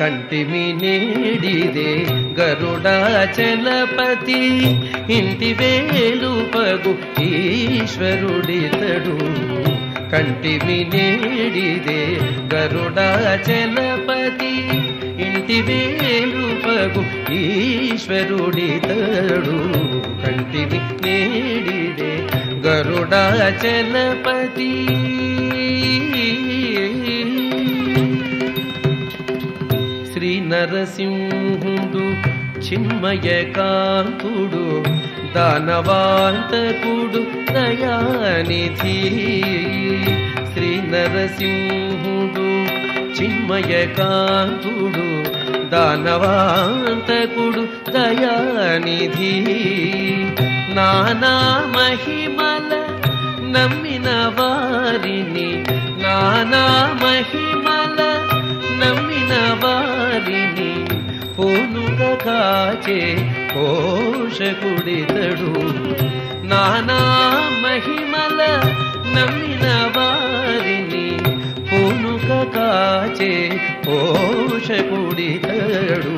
కంటిమి నేడిదే గరుడాచలపతి. ఇంటి వేలుపగు ఈశ్వరుడితడు. కంటిమి నేడిదే గరుడాచలపతి. ఇంటి వేలుపగు ఈశ్వరుడితడు. కంటిమి నేడిదే గరుడాచలపతి. శ్రీ నరసింహుడు చిన్మయకాంతుడు దానవాంతకుడు దయానిధి. శ్రీ నరసింహుడు చిన్మయకాంతుడు దానవాంతకుడు దయానిధి. నానా మహిమల నమ్మిన వారిని నానా మహిమ వారిని కాచే పోషకుడితడు. నానా మహిమల నమ్మిన వారిని పోనుగా కాచే పోషకుడితడు.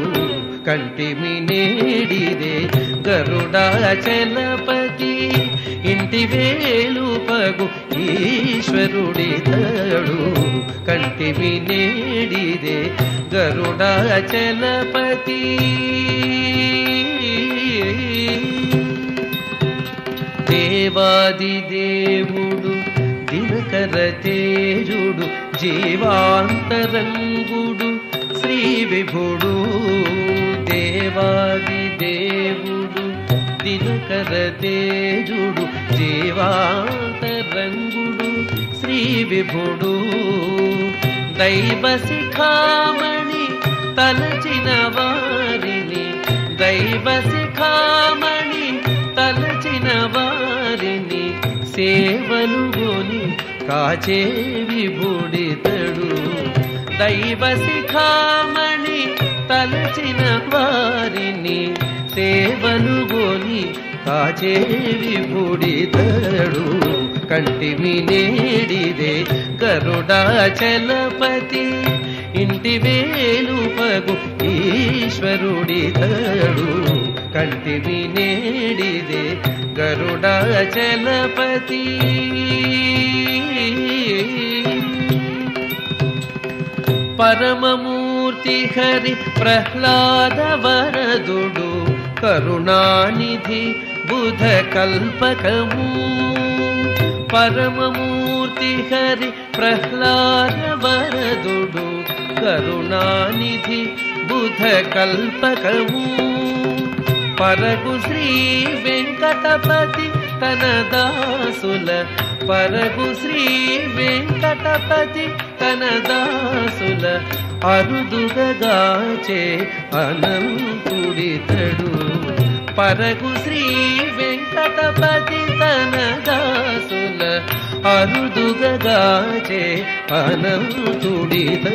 కంటిమి నేడిదే గరుడాచలపతి. ఇంటి వేలు వేలుపగు ఈశ్వరుడితడు కంటివి నేడిదే గరుడాచలపతి. దేవాది దేవుడు దినకర తేజుడు జీవాంతరంగుడు శ్రీ విభుడు. దేవాది దేవుడు దినకర తేజుడు జీవాంతరంగుడు శ్రీ విభుడు. దైవ శిఖామణి తలచిన వారిని దైవ శిఖామణి తలచిన వారిని సేవలు గోని కాచే విభుడితడు. దైవ శిఖామణి తలచిన వారిని సేవలు గోని కాచే విభుడితడు కంటిమి నేడిదే గరుడాచలపతి. ఇంటి వేలు పగు ఈశ్వరుడిదడు కంటిమి నేడిదే గరుడాచలపతి. పరమమూర్తి హరి ప్రహ్లాద వరదుడు करुणानिधि बुधकल्पकमू। परममूर्ति हरि प्रह्लाद वरदुडु करुणानिधि बुधकल्पकमू। परगु श्री वेङ्कटपति తన దాసుల పరగు శ్రీ వెంకటపతి తన దాసుల అరుదుగాచే అనంతుడితడు. పరగు శ్రీ వెంకటపతి తన దాసుల అరుదుగాచే అనంతుడితడు.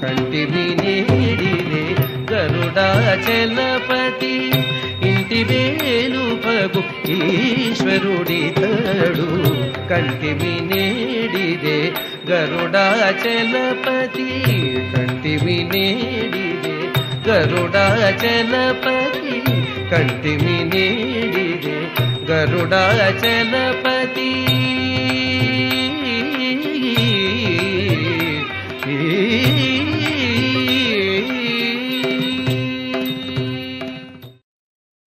కంటిమి నేడిదే గరుడాచలపతి ఇంటి వేలుపగు ఈశ్వరుడితడు కంటిమి నేడిదే గరుడాచలపతి కంటిమి నేడిదే గరుడాచలపతి కంటిమి నేడిదే గరుడాచలపతి